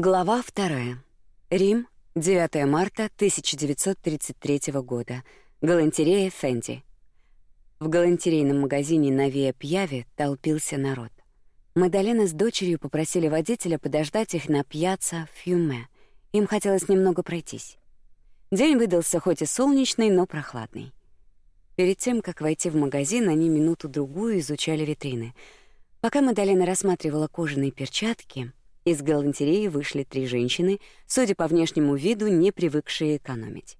Глава вторая. Рим, 9 марта 1933 года. Галантерея Фенди. В галантерейном магазине на Виа Пьяве толпился народ. Мадалена с дочерью попросили водителя подождать их на пьяцца Фьюме. Им хотелось немного пройтись. День выдался хоть и солнечный, но прохладный. Перед тем, как войти в магазин, они минуту-другую изучали витрины. Пока Мадалена рассматривала кожаные перчатки — из галантереи вышли три женщины, судя по внешнему виду, не привыкшие экономить.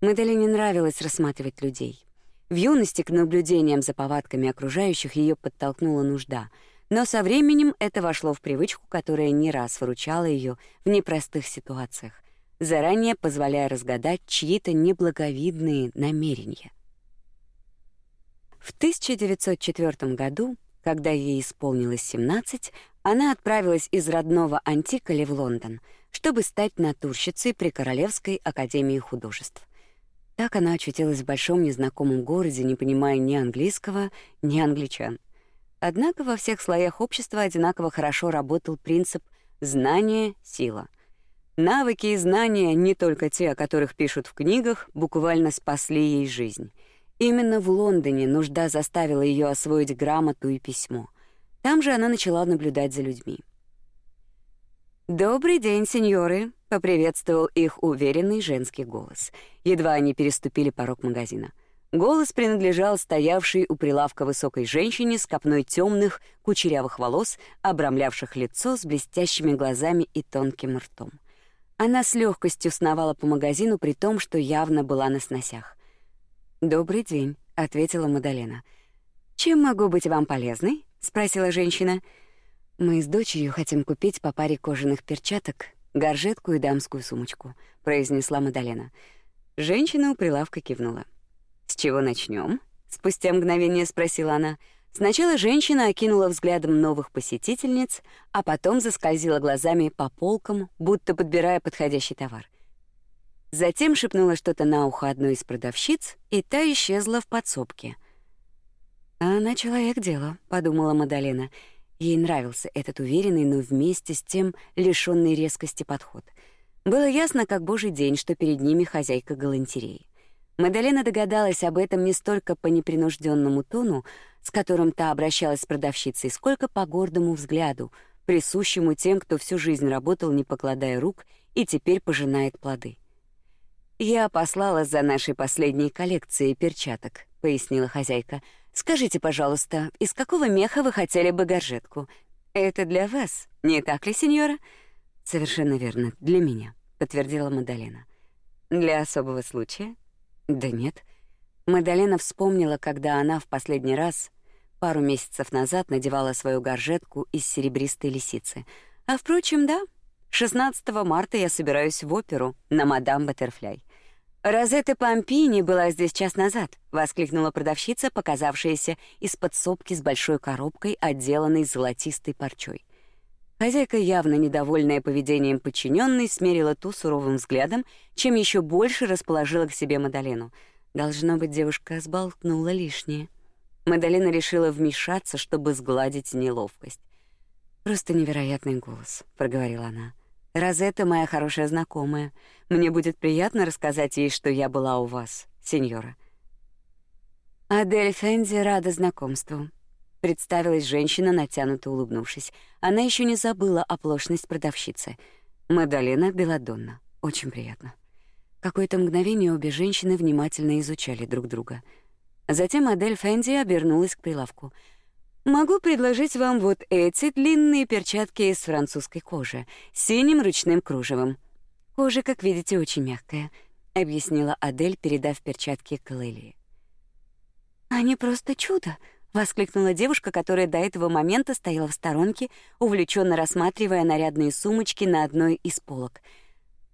Мадалине нравилось рассматривать людей. В юности к наблюдениям за повадками окружающих ее подтолкнула нужда, но со временем это вошло в привычку, которая не раз выручала ее в непростых ситуациях, заранее позволяя разгадать чьи-то неблаговидные намерения. В 1904 году, когда ей исполнилось 17, она отправилась из родного Антиколи в Лондон, чтобы стать натурщицей при Королевской академии художеств. Так она очутилась в большом незнакомом городе, не понимая ни английского, ни англичан. Однако во всех слоях общества одинаково хорошо работал принцип знание сила. Навыки и знания, не только те, о которых пишут в книгах, буквально спасли ей жизнь. Именно в Лондоне нужда заставила ее освоить грамоту и письмо. Там же она начала наблюдать за людьми. «Добрый день, сеньоры!» — поприветствовал их уверенный женский голос. Едва они переступили порог магазина. Голос принадлежал стоявшей у прилавка высокой женщине с копной темных, кучерявых волос, обрамлявших лицо с блестящими глазами и тонким ртом. Она с легкостью сновала по магазину, при том, что явно была на сносях. «Добрый день», — ответила Мадалена. «Чем могу быть вам полезной?» Спросила женщина. Мы с дочерью хотим купить по паре кожаных перчаток, горжетку и дамскую сумочку, произнесла Мадалена. Женщина у прилавка кивнула. С чего начнем? спустя мгновение спросила она. Сначала женщина окинула взглядом новых посетительниц, а потом заскользила глазами по полкам, будто подбирая подходящий товар. Затем шепнула что-то на ухо одной из продавщиц, и та исчезла в подсобке. Она человек дела, подумала Мадалена. Ей нравился этот уверенный, но вместе с тем лишённый резкости подход. Было ясно, как божий день, что перед ними хозяйка галантереи. Мадалена догадалась об этом не столько по непринужденному тону, с которым та обращалась с продавщицей, сколько по гордому взгляду, присущему тем, кто всю жизнь работал, не покладая рук, и теперь пожинает плоды. «Я послала за нашей последней коллекцией перчаток», — пояснила хозяйка. Скажите, пожалуйста, из какого меха вы хотели бы горжетку? Это для вас, не так ли, сеньора? Совершенно верно, для меня, подтвердила Мадалена. Для особого случая? Да нет. Мадалена вспомнила, когда она в последний раз пару месяцев назад надевала свою горжетку из серебристой лисицы. А впрочем, да, 16 марта я собираюсь в оперу на мадам Баттерфляй. «Розетта Помпини была здесь час назад», — воскликнула продавщица, показавшаяся из подсобки с большой коробкой, отделанной золотистой парчой. Хозяйка, явно недовольная поведением подчиненной, смерила ту суровым взглядом, чем еще больше расположила к себе Мадалену. Должно быть, девушка сболтнула лишнее. Мадалена решила вмешаться, чтобы сгладить неловкость. «Просто невероятный голос», — проговорила она. Розетта моя хорошая знакомая. Мне будет приятно рассказать ей, что я была у вас, сеньора. Адель Фенди рада знакомству. Представилась женщина, натянуто улыбнувшись. Она еще не забыла оплошность продавщицы. Мадалена Беладонна. Очень приятно. Какое-то мгновение обе женщины внимательно изучали друг друга. Затем Адель Фенди обернулась к прилавку — Могу предложить вам вот эти длинные перчатки из французской кожи с синим ручным кружевом. Кожа, как видите, очень мягкая, объяснила Адель, передав перчатки Кэлли. Они просто чудо, воскликнула девушка, которая до этого момента стояла в сторонке, увлеченно рассматривая нарядные сумочки на одной из полок.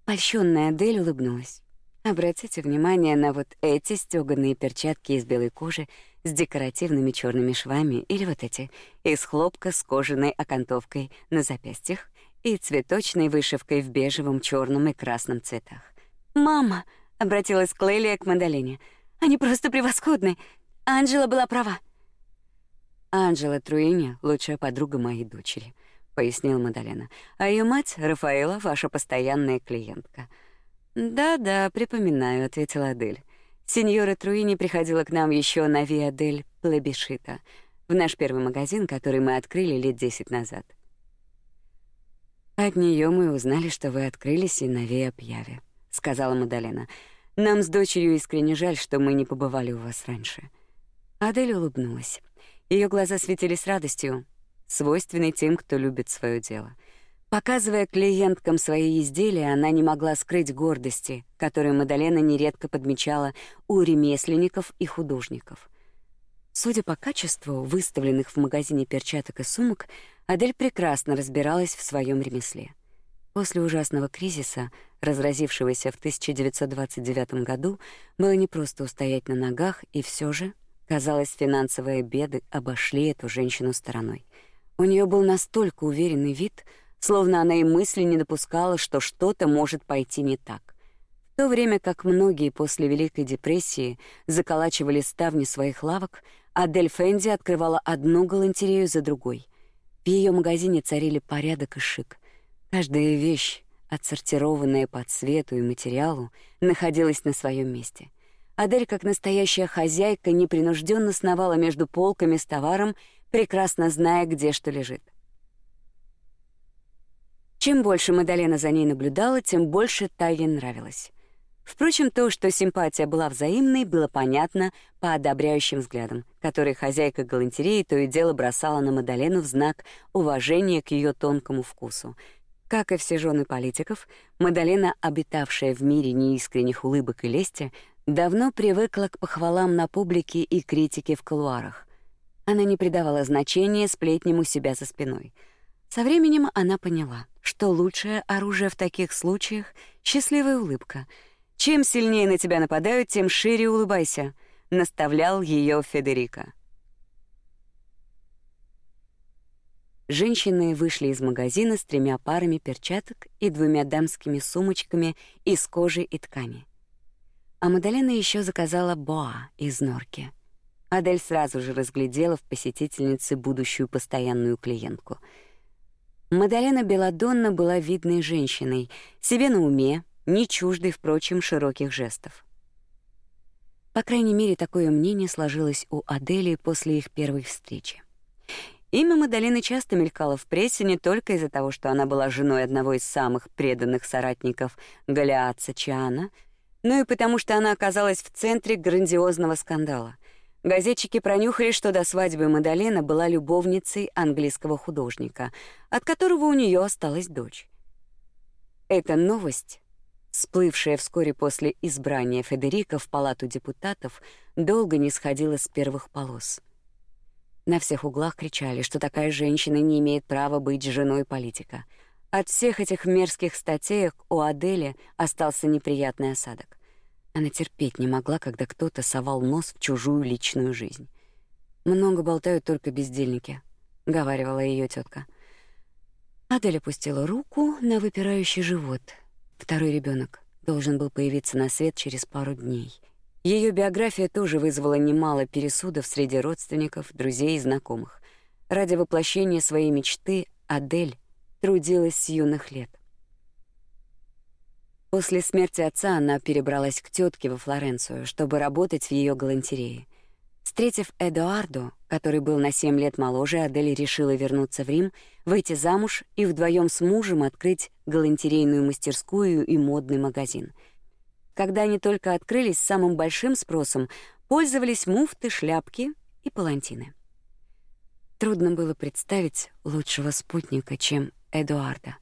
Польщённая Адель улыбнулась. Обратите внимание на вот эти стёганые перчатки из белой кожи с декоративными черными швами или вот эти из хлопка с кожаной окантовкой на запястьях и цветочной вышивкой в бежевом, черном и красном цветах. «Мама!» — обратилась Клелия к Мандалине. «Они просто превосходны! Анжела была права!» Анжела Труини — лучшая подруга моей дочери. пояснила Мадалена. «А ее мать, Рафаэла, ваша постоянная клиентка». «Да-да, припоминаю», — ответила Адель. «Сеньора Труини приходила к нам еще на Виадель Плебишита, в наш первый магазин, который мы открыли лет десять назад. От нее мы узнали, что вы открылись и на Виа Пьяве», — сказала Мадалена. «Нам с дочерью искренне жаль, что мы не побывали у вас раньше». Адель улыбнулась. Ее глаза светились радостью, свойственной тем, кто любит свое дело. Показывая клиенткам свои изделия, она не могла скрыть гордости, которую Мадалена нередко подмечала у ремесленников и художников. Судя по качеству выставленных в магазине перчаток и сумок, Адель прекрасно разбиралась в своем ремесле. После ужасного кризиса, разразившегося в 1929 году, было непросто устоять на ногах, и все же Казалось, финансовые беды обошли эту женщину стороной. У нее был настолько уверенный вид, словно она и мысли не допускала, что что-то может пойти не так. В то время как многие после Великой депрессии заколачивали ставни своих лавок, Адель Фенди открывала одну галантерею за другой. В ее магазине царили порядок и шик. Каждая вещь, отсортированная по цвету и материалу, находилась на своем месте — Адель, как настоящая хозяйка, непринужденно сновала между полками с товаром, прекрасно зная, где что лежит. Чем больше Мадалена за ней наблюдала, тем больше та ей нравилась. Впрочем, то, что симпатия была взаимной, было понятно по одобряющим взглядам, которые хозяйка галантереи то и дело бросала на Мадалену в знак уважения к ее тонкому вкусу. Как и все жены политиков, Мадалена, обитавшая в мире неискренних улыбок и лести, давно привыкла к похвалам на публике и критике в кулуарах. Она не придавала значения сплетням у себя за спиной. Со временем она поняла, что лучшее оружие в таких случаях — счастливая улыбка. Чем сильнее на тебя нападают, тем шире улыбайся, — наставлял ее Федерико. Женщины вышли из магазина с тремя парами перчаток и двумя дамскими сумочками из кожи и ткани. А Мадалена еще заказала боа из норки. Адель сразу же разглядела в посетительнице будущую постоянную клиентку. Мадалена Беладонна была видной женщиной, себе на уме, не чуждой, впрочем, широких жестов. По крайней мере, такое мнение сложилось у Адели после их первой встречи. Имя Мадалины часто мелькало в прессе не только из-за того, что она была женой одного из самых преданных соратников Галиатца Чиана — но и потому, что она оказалась в центре грандиозного скандала. Газетчики пронюхали, что до свадьбы Мадалена была любовницей английского художника, от которого у нее осталась дочь. Эта новость, всплывшая вскоре после избрания Федерика в палату депутатов, долго не сходила с первых полос. На всех углах кричали, что такая женщина не имеет права быть женой политика — от всех этих мерзких статей у Адели остался неприятный осадок. Она терпеть не могла, когда кто-то совал нос в чужую личную жизнь. Много болтают только бездельники, говаривала ее тетка. Адель опустила руку на выпирающий живот. Второй ребенок должен был появиться на свет через пару дней. Ее биография тоже вызвала немало пересудов среди родственников, друзей и знакомых. Ради воплощения своей мечты Адель трудилась с юных лет. После смерти отца она перебралась к тетке во Флоренцию, чтобы работать в ее галантерее. Встретив Эдуардо, который был на семь лет моложе, Адель решила вернуться в Рим, выйти замуж и вдвоем с мужем открыть галантерейную мастерскую и модный магазин. Когда они только открылись, самым большим спросом пользовались муфты, шляпки и палантины. Трудно было представить лучшего спутника, чем Эдуарда.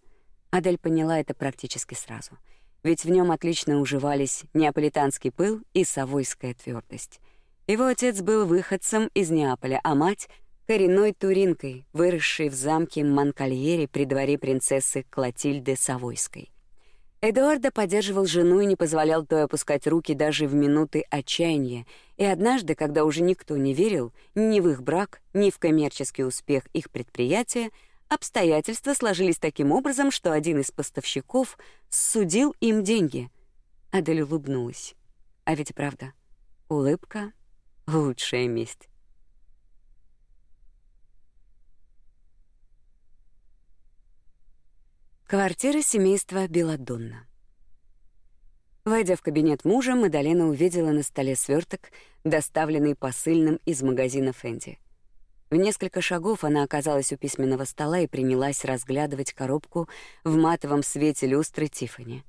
Адель поняла это практически сразу, ведь в нем отлично уживались неаполитанский пыл и савойская твердость. Его отец был выходцем из Неаполя, а мать — коренной туринкой, выросшей в замке Манкальери при дворе принцессы Клотильды Савойской. Эдуарда поддерживал жену и не позволял той опускать руки даже в минуты отчаяния, и однажды, когда уже никто не верил ни в их брак, ни в коммерческий успех их предприятия, Обстоятельства сложились таким образом, что один из поставщиков судил им деньги. Адель улыбнулась. А ведь правда, улыбка — лучшая месть. Квартира семейства Беладонна. Войдя в кабинет мужа, Мадалена увидела на столе сверток, доставленный посыльным из магазина Фэнди. В несколько шагов она оказалась у письменного стола и принялась разглядывать коробку в матовом свете люстры Тиффани.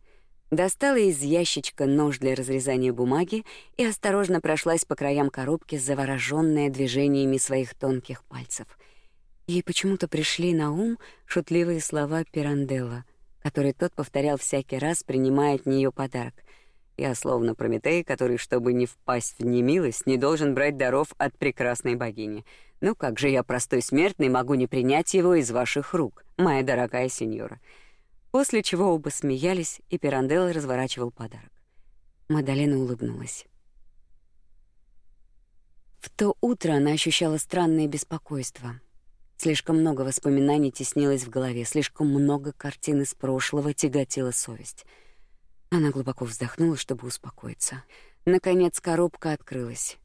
Достала из ящичка нож для разрезания бумаги и осторожно прошлась по краям коробки, заворожённая движениями своих тонких пальцев. Ей почему-то пришли на ум шутливые слова Пиранделла, которые тот повторял всякий раз, принимая от нее подарок. Я словно Прометей, который, чтобы не впасть в немилость, не должен брать даров от прекрасной богини. Ну как же я, простой смертный, могу не принять его из ваших рук, моя дорогая сеньора? После чего оба смеялись, и Пиранделло разворачивал подарок. Мадалена улыбнулась. В то утро она ощущала странное беспокойство. Слишком много воспоминаний теснилось в голове, слишком много картин из прошлого тяготила совесть — она глубоко вздохнула, чтобы успокоиться. Наконец коробка открылась.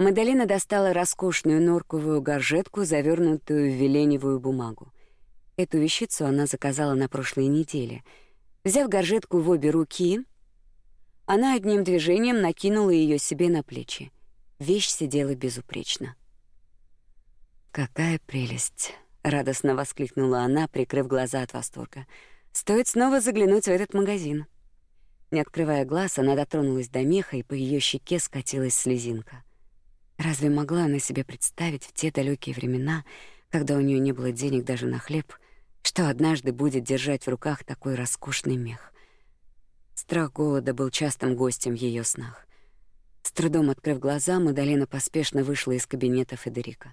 Мадалина достала роскошную норковую горжетку, завернутую в веленевую бумагу. Эту вещицу она заказала на прошлой неделе. Взяв горжетку в обе руки, она одним движением накинула ее себе на плечи. Вещь сидела безупречно. «Какая прелесть!» — радостно воскликнула она, прикрыв глаза от восторга — Стоит снова заглянуть в этот магазин. Не открывая глаз, она дотронулась до меха, и по ее щеке скатилась слезинка. Разве могла она себе представить в те далекие времена, когда у нее не было денег даже на хлеб, что однажды будет держать в руках такой роскошный мех? Страх голода был частым гостем в ее снах. С трудом открыв глаза, Мадалена поспешно вышла из кабинета Федерика.